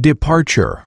departure.